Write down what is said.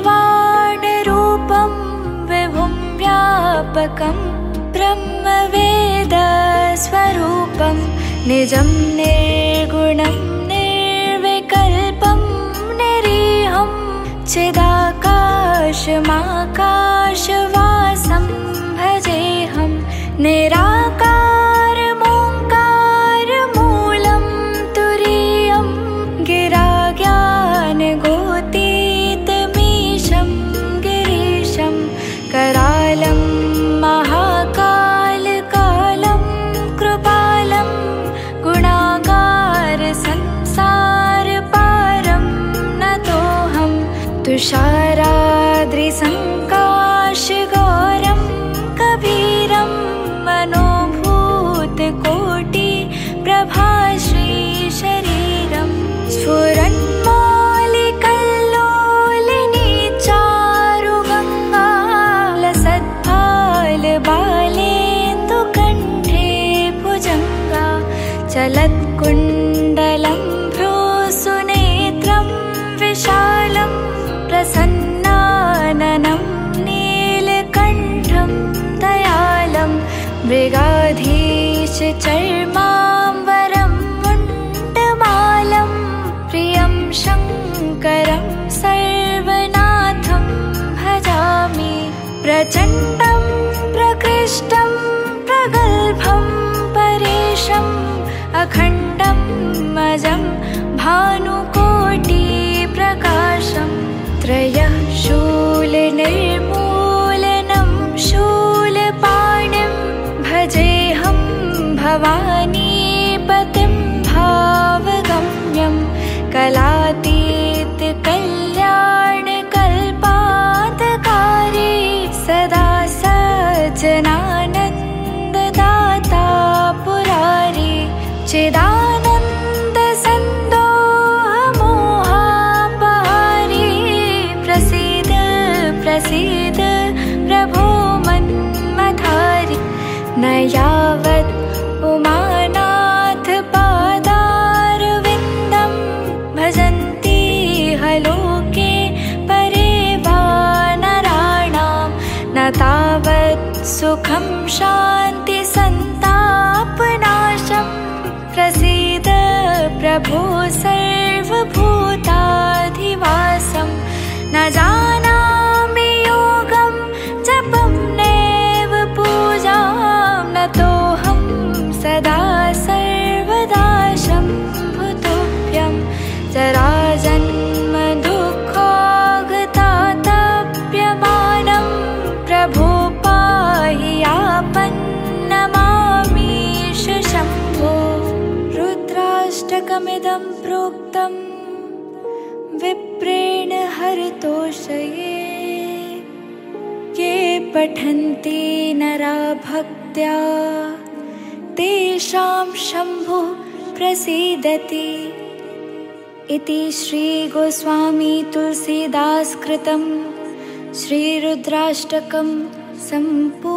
निर्वाणरूपं विभुं व्यापकं ब्रह्मवेदस्वरूपं निजं निर्गुणं निर्विकल्पं निरीहं चिदाकाशमाकाशवासं भजेऽहं निराका तुषाराद्रिसङ्काशगौरं कबीरं मनोभूतकोटि प्रभाश्रीशरीरं स्फुरन्मालिकल्लोलिनी चारुगङ्गालसद्भालबालेन्दुकण्ठे भुजङ्गा चलत्कुण्डलं मृगाधीशचर्माम्बरं मुण्डमालं प्रियं शङ्करं सर्वनाथं भजामि। प्रचण्डं प्रकृष्टं प्रगल्भं परेशम् अखण्डं मजं भानुकोटिप्रकाशम् त्रयः शूलनिर्मूलनं कलातीतकल्याणकल्पातकारे सदा सजनानन्ददाता पुरारी चिदा न यावत् उमानाथपादारविन्दं तावत् सुखं शान्तिसन्तापनाशं प्रसीद प्रभो सर्वभूताधिवासं रुद्राष्टकमिदं प्रोक्तं विप्रेण हरतोषये। ये पठन्ति नरा भक्त्या तेषां शम्भुः प्रसीदति। इति श्रीगोस्वामी तुलसीदासकृतं श्रीरुद्राष्टकं सम्पू